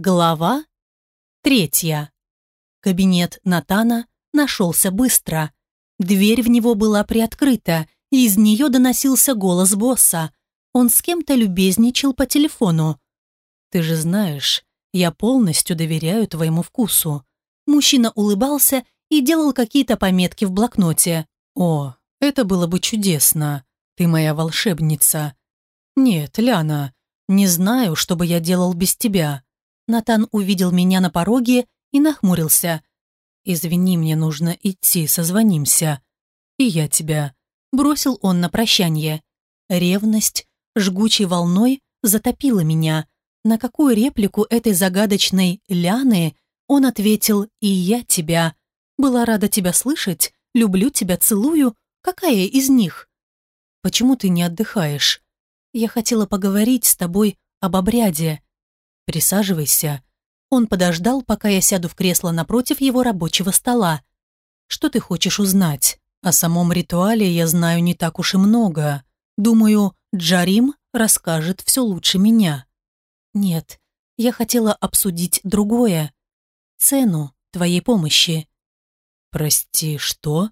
Глава третья. Кабинет Натана нашелся быстро. Дверь в него была приоткрыта, и из нее доносился голос босса. Он с кем-то любезничал по телефону. «Ты же знаешь, я полностью доверяю твоему вкусу». Мужчина улыбался и делал какие-то пометки в блокноте. «О, это было бы чудесно. Ты моя волшебница». «Нет, Ляна, не знаю, что бы я делал без тебя». Натан увидел меня на пороге и нахмурился. «Извини, мне нужно идти, созвонимся». «И я тебя», — бросил он на прощание. Ревность жгучей волной затопила меня. На какую реплику этой загадочной Ляны он ответил «И я тебя». «Была рада тебя слышать, люблю тебя, целую. Какая из них?» «Почему ты не отдыхаешь?» «Я хотела поговорить с тобой об обряде», «Присаживайся». Он подождал, пока я сяду в кресло напротив его рабочего стола. «Что ты хочешь узнать? О самом ритуале я знаю не так уж и много. Думаю, Джарим расскажет все лучше меня». «Нет, я хотела обсудить другое. Цену твоей помощи». «Прости, что?»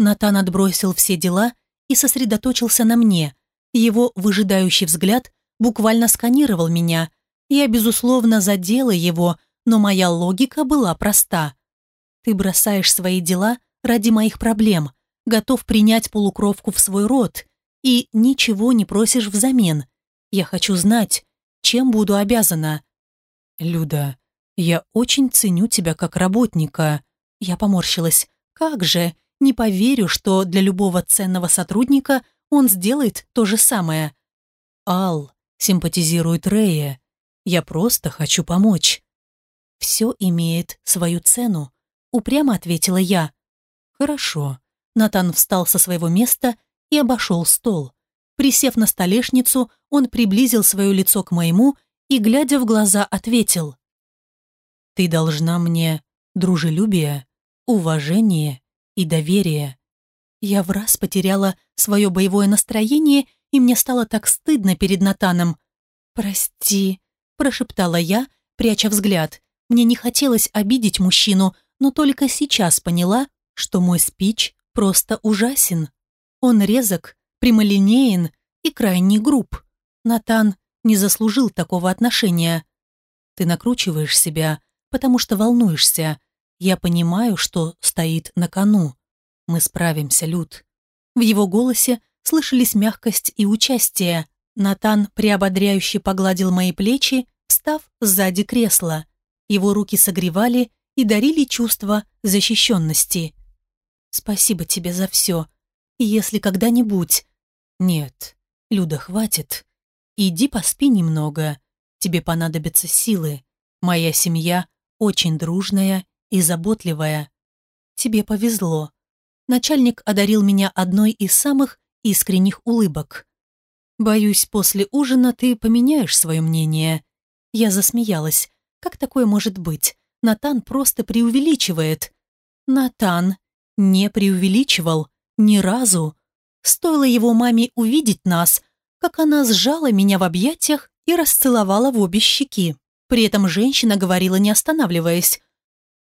Натан отбросил все дела и сосредоточился на мне. Его выжидающий взгляд буквально сканировал меня – я, безусловно, задела его, но моя логика была проста. Ты бросаешь свои дела ради моих проблем, готов принять полукровку в свой род и ничего не просишь взамен. Я хочу знать, чем буду обязана. Люда, я очень ценю тебя как работника. Я поморщилась. Как же, не поверю, что для любого ценного сотрудника он сделает то же самое. Ал симпатизирует Рея. Я просто хочу помочь». «Все имеет свою цену», — упрямо ответила я. «Хорошо». Натан встал со своего места и обошел стол. Присев на столешницу, он приблизил свое лицо к моему и, глядя в глаза, ответил. «Ты должна мне дружелюбие, уважение и доверие». Я в раз потеряла свое боевое настроение, и мне стало так стыдно перед Натаном. «Прости», прошептала я, пряча взгляд. Мне не хотелось обидеть мужчину, но только сейчас поняла, что мой спич просто ужасен. Он резок, прямолинеен и крайне груб. Натан не заслужил такого отношения. Ты накручиваешь себя, потому что волнуешься. Я понимаю, что стоит на кону. Мы справимся, Люд. В его голосе слышались мягкость и участие. Натан приободряюще погладил мои плечи встав сзади кресла. Его руки согревали и дарили чувство защищенности. «Спасибо тебе за все. И если когда-нибудь...» «Нет, Люда, хватит. Иди поспи немного. Тебе понадобятся силы. Моя семья очень дружная и заботливая. Тебе повезло». Начальник одарил меня одной из самых искренних улыбок. «Боюсь, после ужина ты поменяешь свое мнение. Я засмеялась. Как такое может быть? Натан просто преувеличивает. Натан не преувеличивал ни разу. Стоило его маме увидеть нас, как она сжала меня в объятиях и расцеловала в обе щеки. При этом женщина говорила, не останавливаясь.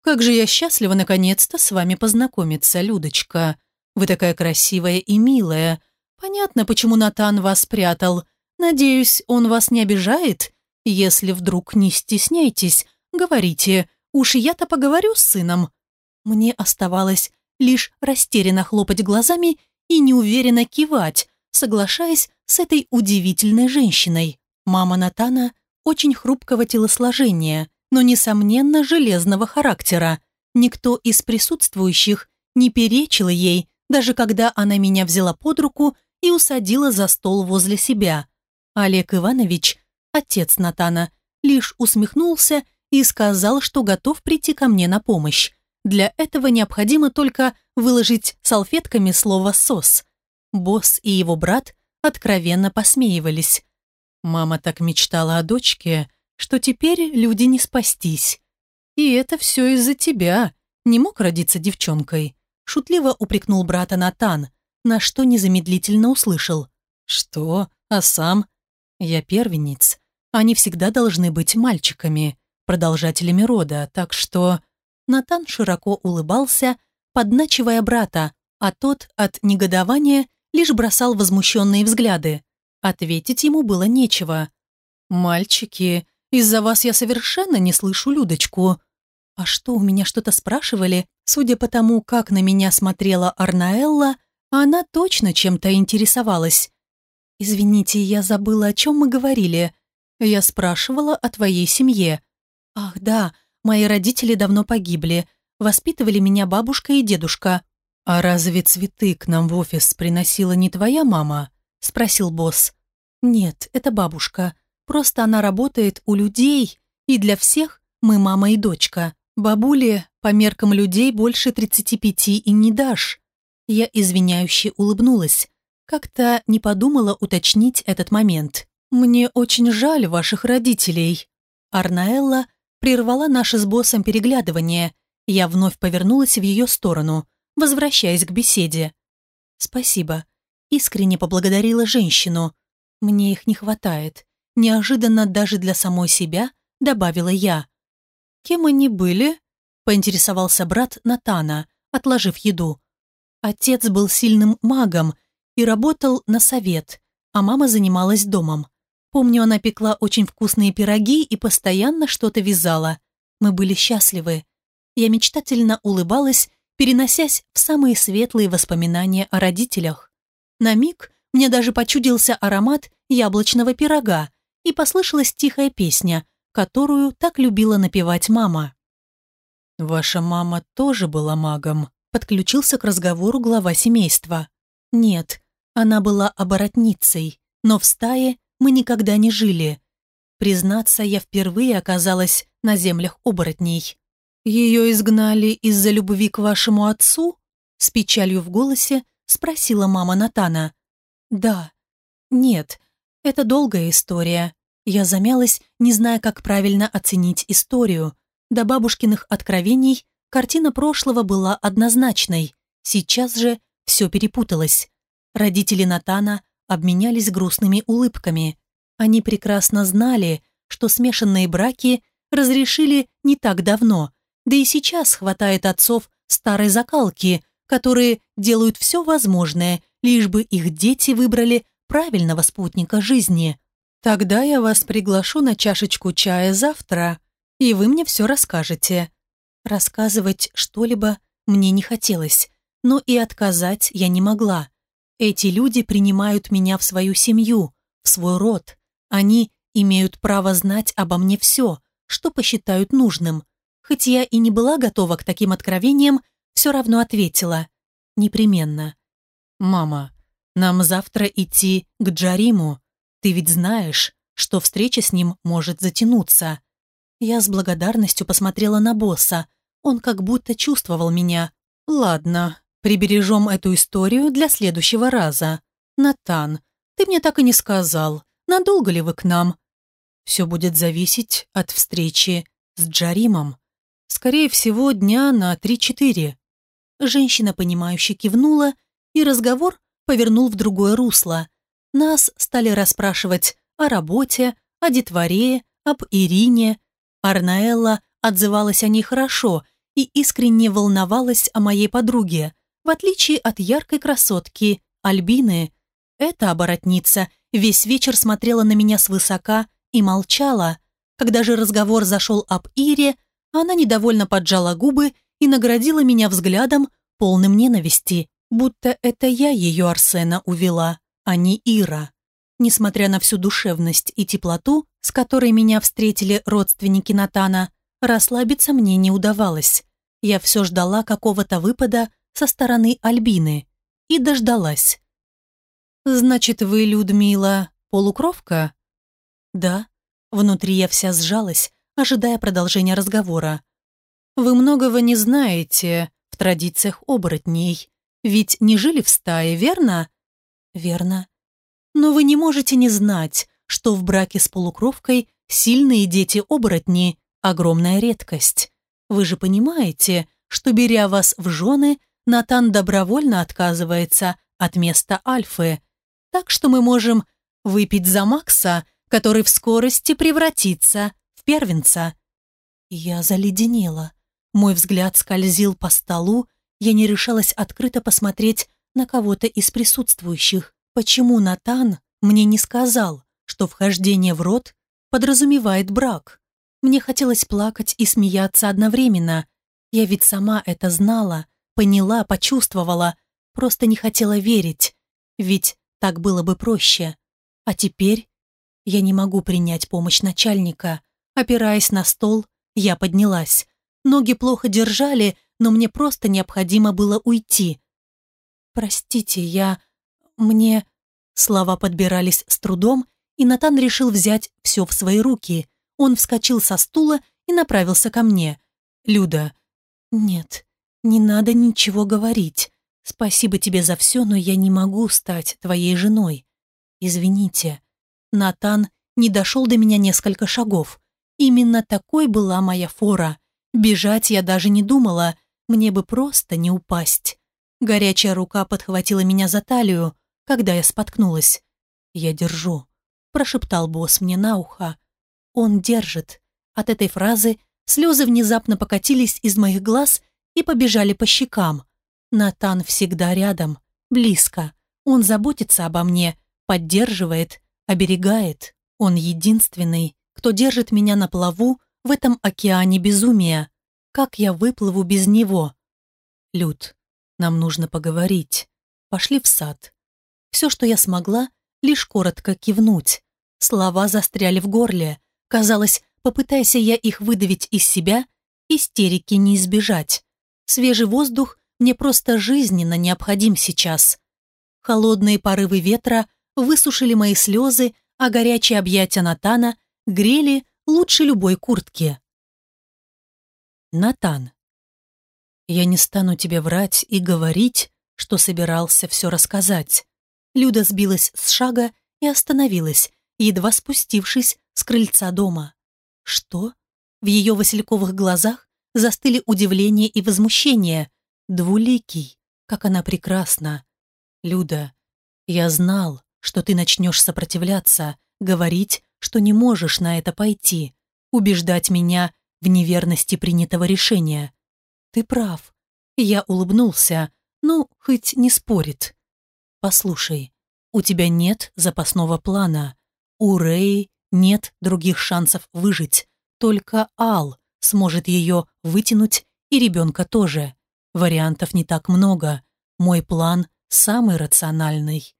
«Как же я счастлива наконец-то с вами познакомиться, Людочка. Вы такая красивая и милая. Понятно, почему Натан вас спрятал. Надеюсь, он вас не обижает если вдруг не стесняйтесь, говорите, уж я-то поговорю с сыном». Мне оставалось лишь растерянно хлопать глазами и неуверенно кивать, соглашаясь с этой удивительной женщиной. Мама Натана очень хрупкого телосложения, но, несомненно, железного характера. Никто из присутствующих не перечил ей, даже когда она меня взяла под руку и усадила за стол возле себя. Олег Иванович отец Натана, лишь усмехнулся и сказал, что готов прийти ко мне на помощь. Для этого необходимо только выложить салфетками слово «сос». Босс и его брат откровенно посмеивались. Мама так мечтала о дочке, что теперь люди не спастись. И это все из-за тебя. Не мог родиться девчонкой. Шутливо упрекнул брата Натан, на что незамедлительно услышал. Что? А сам? Я первенец. Они всегда должны быть мальчиками. продолжателями рода, так что... Натан широко улыбался, подначивая брата, а тот от негодования лишь бросал возмущенные взгляды. Ответить ему было нечего. «Мальчики, из-за вас я совершенно не слышу Людочку». А что, у меня что-то спрашивали? Судя по тому, как на меня смотрела Арнаэлла, она точно чем-то интересовалась. «Извините, я забыла, о чем мы говорили. Я спрашивала о твоей семье. Ах, да, мои родители давно погибли. Воспитывали меня бабушка и дедушка. «А разве цветы к нам в офис приносила не твоя мама?» – спросил босс. «Нет, это бабушка. Просто она работает у людей, и для всех мы мама и дочка. Бабуле по меркам людей больше 35 и не дашь». Я извиняюще улыбнулась. Как-то не подумала уточнить этот момент. «Мне очень жаль ваших родителей». Арнаэлла прервала наше с боссом переглядывание. Я вновь повернулась в ее сторону – возвращаясь к беседе. «Спасибо», — искренне поблагодарила женщину. «Мне их не хватает. Неожиданно даже для самой себя», — добавила я. «Кем они были?» — поинтересовался брат Натана, отложив еду. Отец был сильным магом и работал на совет, а мама занималась домом. Помню, она пекла очень вкусные пироги и постоянно что-то вязала. Мы были счастливы. Я мечтательно улыбалась переносясь в самые светлые воспоминания о родителях. На миг мне даже почудился аромат яблочного пирога и послышалась тихая песня, которую так любила напевать мама. «Ваша мама тоже была магом», подключился к разговору глава семейства. «Нет, она была оборотницей, но в стае мы никогда не жили. Признаться, я впервые оказалась на землях оборотней. «Ее изгнали из-за любви к вашему отцу?» С печалью в голосе спросила мама Натана. «Да. Нет. Это долгая история. Я замялась, не зная, как правильно оценить историю. До бабушкиных откровений картина прошлого была однозначной. Сейчас же все перепуталось. Родители Натана обменялись грустными улыбками. Они прекрасно знали, что смешанные браки разрешили не так давно – да и сейчас хватает отцов старой закалки, которые делают все возможное, лишь бы их дети выбрали правильного спутника жизни. Тогда я вас приглашу на чашечку чая завтра, и вы мне все расскажете. Рассказывать что-либо мне не хотелось, но и отказать я не могла. Эти люди принимают меня в свою семью, в свой род. Они имеют право знать обо мне все, что посчитают нужным. Хоть я и не была готова к таким откровениям, все равно ответила. Непременно. «Мама, нам завтра идти к Джариму. Ты ведь знаешь, что встреча с ним может затянуться». Я с благодарностью посмотрела на босса. Он как будто чувствовал меня. «Ладно, прибережем эту историю для следующего раза. Натан, ты мне так и не сказал, надолго ли вы к нам?» «Все будет зависеть от встречи с Джаримом». Скорее всего, дня на три-четыре. Женщина, понимающе кивнула, и разговор повернул в другое русло. Нас стали расспрашивать о работе, о детворе, об Ирине. Арнаэлла отзывалась о ней хорошо и искренне волновалась о моей подруге, в отличие от яркой красотки Альбины. Эта оборотница весь вечер смотрела на меня свысока и молчала. Когда же разговор зашел об Ире, она недовольно поджала губы и наградила меня взглядом, полным ненависти, будто это я ее Арсена увела, а не Ира. Несмотря на всю душевность и теплоту, с которой меня встретили родственники Натана, расслабиться мне не удавалось. Я все ждала какого-то выпада со стороны Альбины. И дождалась. «Значит, вы, Людмила, полукровка?» «Да». Внутри я вся сжалась, ожидая продолжения разговора. «Вы многого не знаете в традициях оборотней, ведь не жили в стае, верно?» «Верно. Но вы не можете не знать, что в браке с полукровкой сильные дети-оборотни – огромная редкость. Вы же понимаете, что, беря вас в жены, Натан добровольно отказывается от места Альфы, так что мы можем выпить за Макса, который в скорости превратится первенца. Я заледенела. Мой взгляд скользил по столу, я не решалась открыто посмотреть на кого-то из присутствующих. Почему Натан мне не сказал, что вхождение в рот подразумевает брак? Мне хотелось плакать и смеяться одновременно. Я ведь сама это знала, поняла, почувствовала, просто не хотела верить. Ведь так было бы проще. А теперь я не могу принять помощь начальника. Опираясь на стол, я поднялась. Ноги плохо держали, но мне просто необходимо было уйти. «Простите, я... мне...» Слова подбирались с трудом, и Натан решил взять все в свои руки. Он вскочил со стула и направился ко мне. «Люда...» «Нет, не надо ничего говорить. Спасибо тебе за все, но я не могу стать твоей женой. Извините». Натан не дошел до меня несколько шагов. Именно такой была моя фора. Бежать я даже не думала, мне бы просто не упасть. Горячая рука подхватила меня за талию, когда я споткнулась. «Я держу», – прошептал босс мне на ухо. «Он держит». От этой фразы слезы внезапно покатились из моих глаз и побежали по щекам. Натан всегда рядом, близко. Он заботится обо мне, поддерживает, оберегает. Он единственный, кто держит меня на плаву в этом океане безумия. Как я выплыву без него? Люд, нам нужно поговорить. Пошли в сад. Все, что я смогла, лишь коротко кивнуть. Слова застряли в горле. Казалось, попытайся я их выдавить из себя, истерики не избежать. Свежий воздух мне просто жизненно необходим сейчас. Холодные порывы ветра высушили мои слезы, а горячие объятия Натана грели лучше любой куртки. Натан. Я не стану тебе врать и говорить, что собирался все рассказать. Люда сбилась с шага и остановилась, едва спустившись с крыльца дома. Что? В ее васильковых глазах застыли удивление и возмущение. Двуликий, как она прекрасна. Люда, я знал, что ты начнешь сопротивляться, говорить, что не можешь на это пойти, убеждать меня в неверности принятого решения. Ты прав. Я улыбнулся, ну, хоть не спорит. Послушай, у тебя нет запасного плана. У Рэи нет других шансов выжить. Только Ал сможет ее вытянуть, и ребенка тоже. Вариантов не так много. Мой план самый рациональный.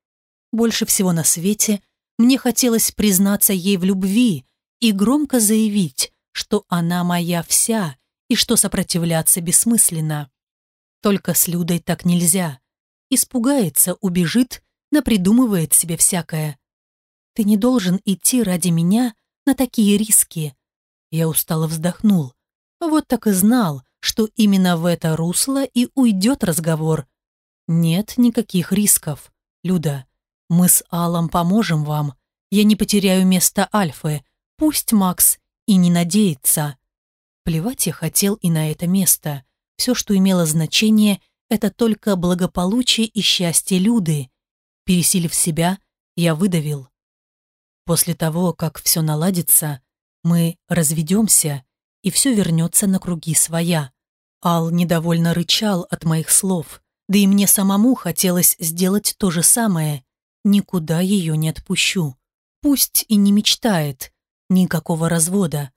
Больше всего на свете мне хотелось признаться ей в любви и громко заявить, что она моя вся и что сопротивляться бессмысленно. Только с Людой так нельзя. Испугается, убежит, напридумывает себе всякое. Ты не должен идти ради меня на такие риски. Я устало вздохнул. Вот так и знал, что именно в это русло и уйдет разговор. Нет никаких рисков. Люда, мы с Аллом поможем вам. Я не потеряю место Альфы. Пусть Макс и не надеется. Плевать я хотел и на это место. Все, что имело значение, это только благополучие и счастье Люды. Пересилив себя, я выдавил. После того, как все наладится, мы разведемся, и все вернется на круги своя. Ал недовольно рычал от моих слов, да и мне самому хотелось сделать то же самое. Никуда ее не отпущу. Пусть и не мечтает. Никакого развода.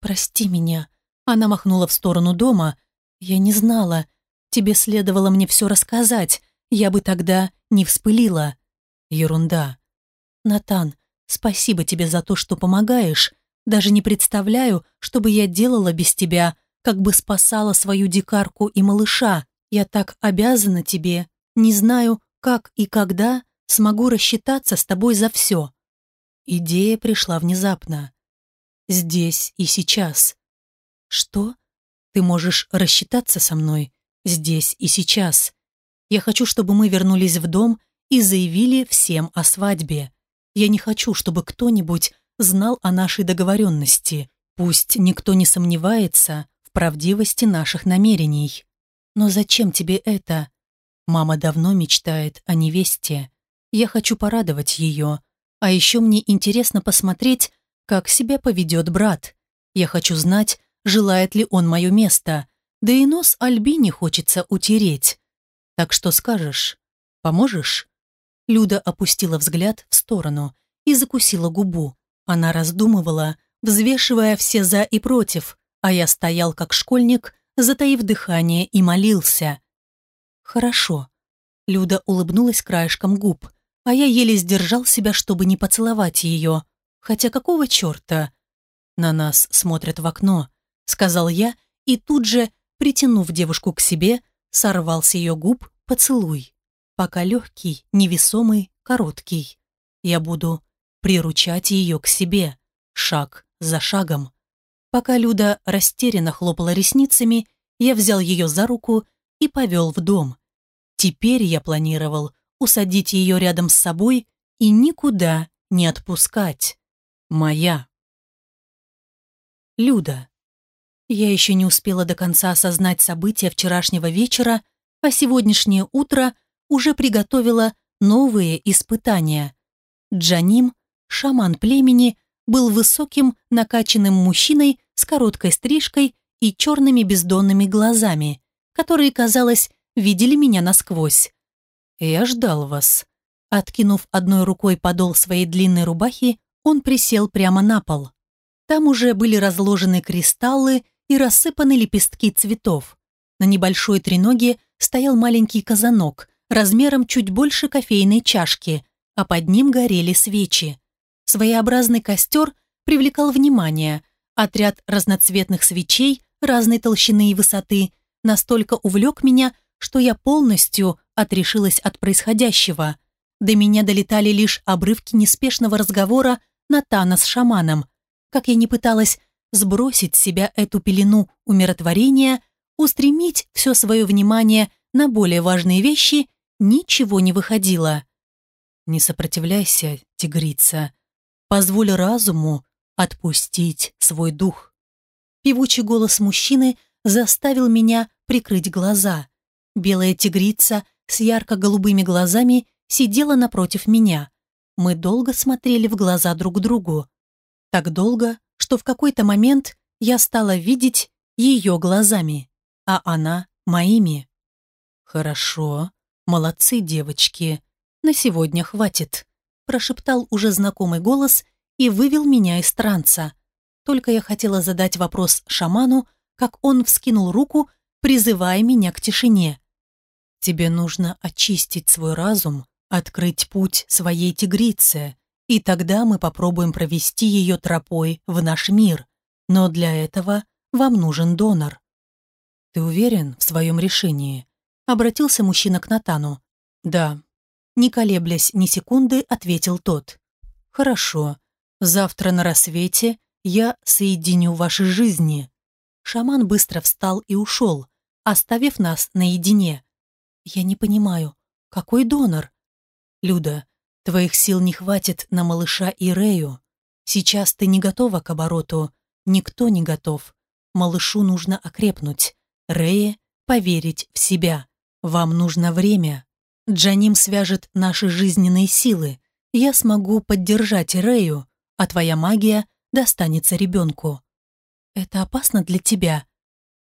«Прости меня». Она махнула в сторону дома. «Я не знала. Тебе следовало мне все рассказать. Я бы тогда не вспылила». «Ерунда». «Натан, спасибо тебе за то, что помогаешь. Даже не представляю, что бы я делала без тебя, как бы спасала свою дикарку и малыша. Я так обязана тебе. Не знаю, как и когда смогу рассчитаться с тобой за все». Идея пришла внезапно. Здесь и сейчас. Что? Ты можешь рассчитаться со мной здесь и сейчас. Я хочу, чтобы мы вернулись в дом и заявили всем о свадьбе. Я не хочу, чтобы кто-нибудь знал о нашей договоренности. Пусть никто не сомневается в правдивости наших намерений. Но зачем тебе это? Мама давно мечтает о невесте. Я хочу порадовать ее. А еще мне интересно посмотреть, как себя поведет брат. Я хочу знать, желает ли он мое место, да и нос Альбине хочется утереть. Так что скажешь? Поможешь?» Люда опустила взгляд в сторону и закусила губу. Она раздумывала, взвешивая все «за» и «против», а я стоял как школьник, затаив дыхание и молился. «Хорошо». Люда улыбнулась краешком губ, а я еле сдержал себя, чтобы не поцеловать ее. Хотя какого черта? На нас смотрят в окно, сказал я, и тут же, притянув девушку к себе, сорвал с ее губ поцелуй. Пока легкий, невесомый, короткий. Я буду приручать ее к себе, шаг за шагом. Пока Люда растерянно хлопала ресницами, я взял ее за руку и повел в дом. Теперь я планировал усадить ее рядом с собой и никуда не отпускать. Моя. Люда. Я еще не успела до конца осознать события вчерашнего вечера, а сегодняшнее утро уже приготовило новые испытания. Джаним, шаман племени, был высоким, накачанным мужчиной с короткой стрижкой и черными бездонными глазами, которые, казалось, видели меня насквозь. «Я ждал вас». Откинув одной рукой подол своей длинной рубахи, он присел прямо на пол. Там уже были разложены кристаллы и рассыпаны лепестки цветов. На небольшой треноге стоял маленький казанок, размером чуть больше кофейной чашки, а под ним горели свечи. Своеобразный костер привлекал внимание. Отряд разноцветных свечей разной толщины и высоты настолько увлек меня, что я полностью отрешилась от происходящего. До меня долетали лишь обрывки неспешного разговора Натана с шаманом. Как я не пыталась сбросить с себя эту пелену умиротворения, устремить все свое внимание на более важные вещи, ничего не выходило. «Не сопротивляйся, тигрица. Позволь разуму отпустить свой дух». Певучий голос мужчины заставил меня прикрыть глаза. Белая тигрица с ярко-голубыми глазами сидела напротив меня. Мы долго смотрели в глаза друг другу. Так долго, что в какой-то момент я стала видеть ее глазами, а она моими. «Хорошо, молодцы, девочки, на сегодня хватит», прошептал уже знакомый голос и вывел меня из транса. Только я хотела задать вопрос шаману, как он вскинул руку, призывая меня к тишине. Тебе нужно очистить свой разум, открыть путь своей тигрице, и тогда мы попробуем провести ее тропой в наш мир. Но для этого вам нужен донор. Ты уверен в своем решении? Обратился мужчина к Натану. Да. Не колеблясь ни секунды, ответил тот. Хорошо. Завтра на рассвете я соединю ваши жизни. Шаман быстро встал и ушел, оставив нас наедине. Я не понимаю, какой донор? Люда, твоих сил не хватит на малыша и Рею. Сейчас ты не готова к обороту. Никто не готов. Малышу нужно окрепнуть. Рее поверить в себя. Вам нужно время. Джаним свяжет наши жизненные силы. Я смогу поддержать Рею, а твоя магия достанется ребенку. Это опасно для тебя?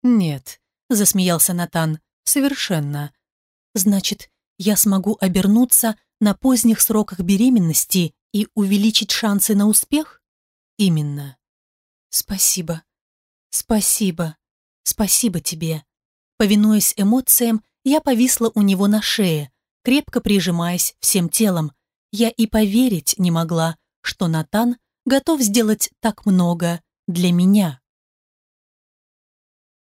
Нет, засмеялся Натан. Совершенно. Значит, я смогу обернуться на поздних сроках беременности и увеличить шансы на успех? Именно. Спасибо. Спасибо. Спасибо тебе. Повинуясь эмоциям, я повисла у него на шее, крепко прижимаясь всем телом. Я и поверить не могла, что Натан готов сделать так много для меня.